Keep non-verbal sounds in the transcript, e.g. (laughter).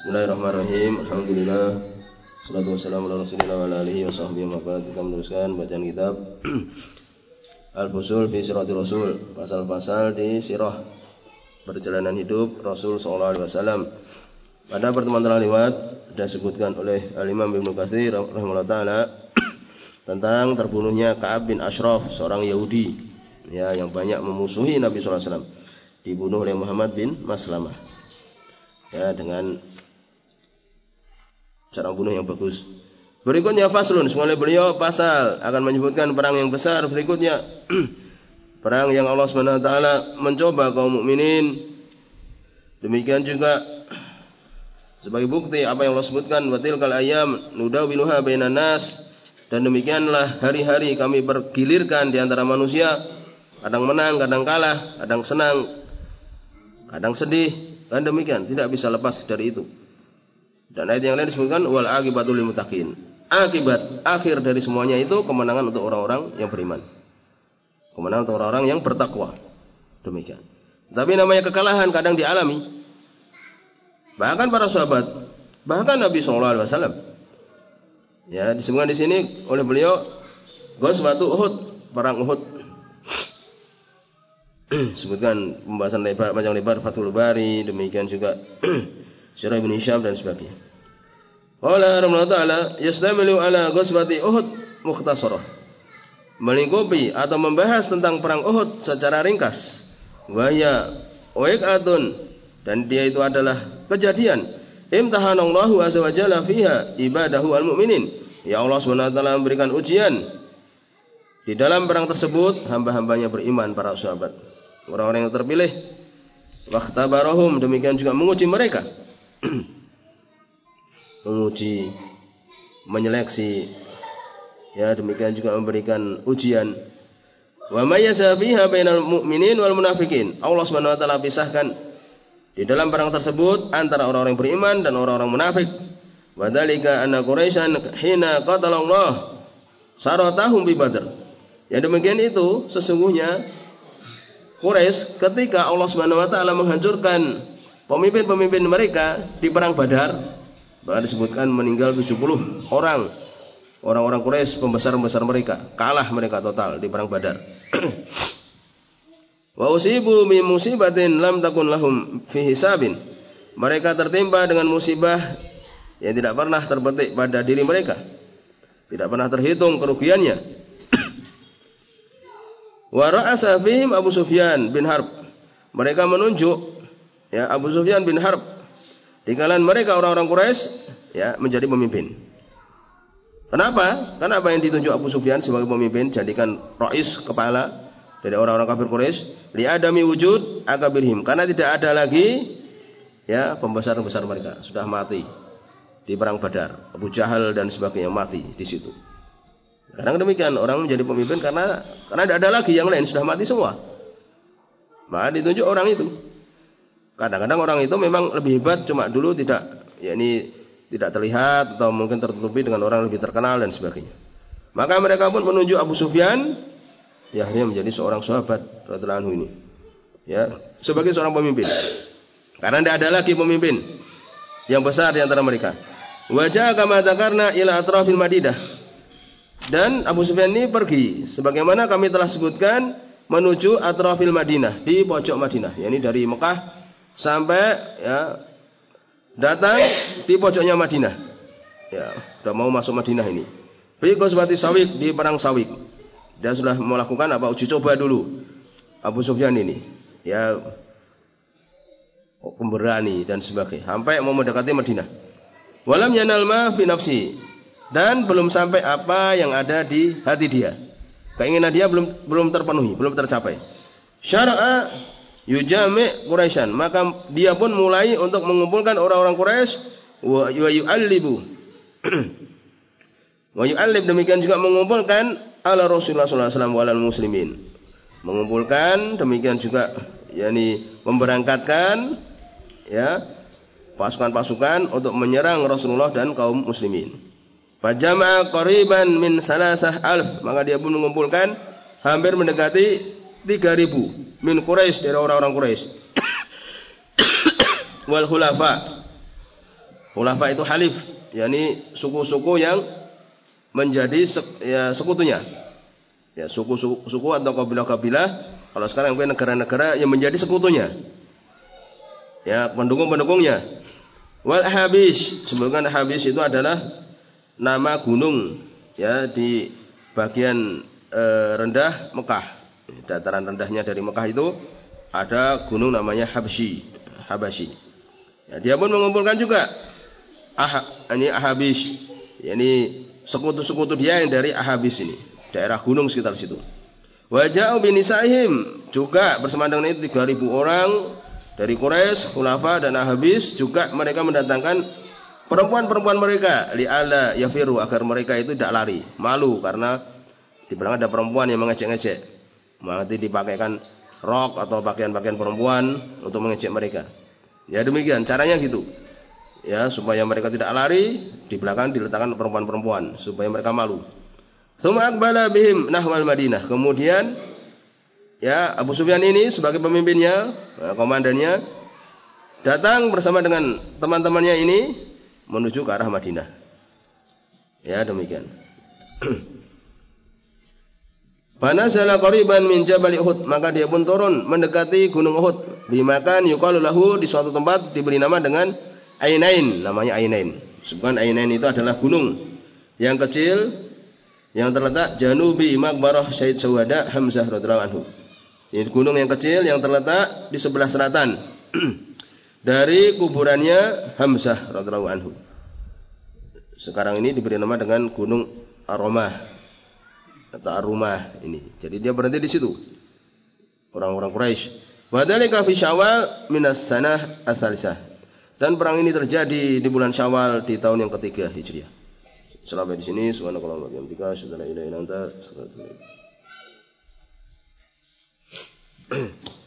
Bismillahirrahmanirrahim. Alhamdulillah. Salatu wassalamu ala Rasulillah wa ala alihi wa sahbihi wa Kita meneruskan bacaan kitab (clears throat) Al-Fusul fi Siratul Rasul, pasal-pasal di sirah perjalanan hidup Rasul sallallahu alaihi wasallam. Pada pertemuan telah lewat disebutkan oleh Al-Imam Ibnu Katsir rahimahullah taala (clears throat) tentang terbunuhnya Ka'ab bin Ashraf, seorang Yahudi ya yang banyak memusuhi Nabi sallallahu alaihi wasallam. Dibunuh oleh Muhammad bin Maslamah. Ya dengan cara bunuh yang bagus. Berikutnya faslun, semuanya beliau pasal. Akan menyebutkan perang yang besar. Berikutnya. (clears throat) perang yang Allah Subhanahu wa taala mencoba kaum mukminin. Demikian juga (clears throat) sebagai bukti apa yang Allah sebutkan batil kal ayam nudawiluha bainan nas. Dan demikianlah hari-hari kami bergilirkan di antara manusia. Kadang menang kadang kalah kadang senang kadang sedih. Dan demikian. Tidak bisa lepas dari itu dan ayat yang lain disebutkan wal akibatul lil muttaqin. Akibat akhir dari semuanya itu kemenangan untuk orang-orang yang beriman. Kemenangan untuk orang-orang yang bertakwa. Demikian. Tapi namanya kekalahan kadang dialami. Bahkan para sahabat, bahkan Nabi Shallallahu Alaihi Wasallam. Ya disebutkan di sini oleh beliau Ghazwatu Uhud, perang Uhud. (clears throat) Sebutkan pembahasan lebar, panjang lebar Fathul Bari, demikian juga (clears throat) Syarah Ibn Hisham dan sebagainya. Qala Rabbuna Ta'ala yastamilu ala ghazwati Uhud mukhtasarah. Melingkupi atau membahas tentang perang Uhud secara ringkas. Wahya waiqatun dan dia itu adalah kejadian imtahanallahu azza wa jalla fiha ibadahu al-mu'minin. Ya Allah Subhanahu wa taala memberikan ujian di dalam perang tersebut hamba-hambanya beriman para sahabat. Orang-orang yang terpilih. Wakhtabarahum demikian juga menguji mereka (clears throat) menguji, menyeleksi, ya demikian juga memberikan ujian. Wa mayyaza fiha bainal mu'minin wal munafikin. Allah Subhanahu wa taala pisahkan di dalam perang tersebut antara orang-orang beriman dan orang-orang munafik. Wa dzalika anna Quraisyan hina qatala Allah saratahum bi Badr. Ya demikian itu sesungguhnya Quraisy ketika Allah Subhanahu wa taala menghancurkan pemimpin-pemimpin mereka di perang Badar bahkan disebutkan meninggal 70 orang. Orang-orang Quraisy pembesar-pembesar mereka kalah mereka total di perang Badar. (clears throat) Wa usibu min musibatin lam takun lahum fi hisabin. Mereka tertimpa dengan musibah yang tidak pernah terbetik pada diri mereka. Tidak pernah terhitung kerugiannya. (clears throat) Wa ra'asa fihim Abu Sufyan bin Harb. Mereka menunjuk ya Abu Sufyan bin Harb di kalangan mereka orang-orang Quraisy ya menjadi pemimpin. Kenapa? Karena apa yang ditunjuk Abu Sufyan sebagai pemimpin jadikan rais kepala dari orang-orang kafir Quraisy li adami wujud akabirhim karena tidak ada lagi ya pembesar-pembesar mereka sudah mati di perang Badar. Abu Jahal dan sebagainya mati di situ. Kadang demikian orang menjadi pemimpin karena karena tidak ada lagi yang lain sudah mati semua. Maka ditunjuk orang itu. Kadang-kadang orang itu memang lebih hebat cuma dulu tidak ya ini tidak terlihat atau mungkin tertutupi dengan orang lebih terkenal dan sebagainya. Maka mereka pun menunjuk Abu Sufyan ya akhirnya menjadi seorang sahabat radhiyallahu ini. Ya, sebagai seorang pemimpin. Karena tidak ada lagi pemimpin yang besar di antara mereka. Wajah kama karena ila atrafil Madidah. Dan Abu Sufyan ini pergi sebagaimana kami telah sebutkan menuju atrafil Madinah di pojok Madinah, yakni dari Mekah sampai ya datang di pojoknya Madinah. Ya, sudah mau masuk Madinah ini. Fi Ghazwati Sawik di perang Sawik. Dia sudah melakukan apa uji coba dulu. Abu Sufyan ini. Ya pemberani dan sebagainya. Sampai mau mendekati Madinah. Walam yanal ma fi nafsi. Dan belum sampai apa yang ada di hati dia. Keinginan dia belum belum terpenuhi, belum tercapai. Syara'a yujami Quraisyan. Maka dia pun mulai untuk mengumpulkan orang-orang Quraisy wa yu'allibu. (clears throat) Wa yu'allib demikian juga mengumpulkan ala Rasulullah sallallahu alaihi wasallam muslimin. Mengumpulkan demikian juga yakni memberangkatkan ya pasukan-pasukan untuk menyerang Rasulullah dan kaum muslimin. Fajama'a qariban min salasah alf. Maka dia pun mengumpulkan hampir mendekati 3000 min Quraisy dari orang-orang Quraisy. (coughs) Wal khulafa Khulafa itu halif, yakni suku-suku yang menjadi ya, sekutunya. Ya, suku-suku atau kabilah-kabilah kalau sekarang mungkin negara-negara yang menjadi sekutunya. Ya, pendukung-pendukungnya. Wal Habis, sebutkan Habis itu adalah nama gunung ya di bagian e, rendah Mekah. Dataran rendahnya dari Mekah itu ada gunung namanya Habsyi, Habasyi. Ya, dia pun mengumpulkan juga ah, ini Ahabis, ini sekutu-sekutu dia yang dari Ahabis ini, daerah gunung sekitar situ. Wajah binisahim juga bersama dengan itu 3000 orang dari Quraisy, Khulafa dan Ahabis. Juga mereka mendatangkan perempuan-perempuan mereka. Li'ala yafiru agar mereka itu tidak lari, malu karena di belakang ada perempuan yang mengecek-ngecek. Nanti dipakaikan rok atau pakaian-pakaian perempuan untuk mengecek mereka. Ya demikian caranya gitu. Ya supaya mereka tidak lari, di belakang diletakkan perempuan-perempuan supaya mereka malu. Suma akbala bihim nahwal Madinah. Kemudian ya Abu Sufyan ini sebagai pemimpinnya, eh, komandannya datang bersama dengan teman-temannya ini menuju ke arah Madinah. Ya demikian. (clears throat) Panazala qariban min Jabal Uhud, maka dia pun turun mendekati Gunung Uhud. Bimakan yuqalu lahu di suatu tempat diberi nama dengan Ainain, namanya Ainain. Sebab Ainain itu adalah gunung yang kecil yang terletak janubi Makbarah Syed Sawada Hamzah radhiyallahu anhu. Ini gunung yang kecil yang terletak di sebelah selatan (clears throat) dari kuburannya Hamzah radhiyallahu anhu. Sekarang ini diberi nama dengan Gunung Aromah atau Arumah ini. Jadi dia berhenti di situ. Orang-orang Quraisy. Wadhalika fi Syawal minas sanah asalisah. Dan perang ini terjadi di bulan Syawal di tahun yang ketiga Hijriah. Sampai di sini subhanallahi wa bihamdika asyhadu an la ilaha illa anta (clears throat)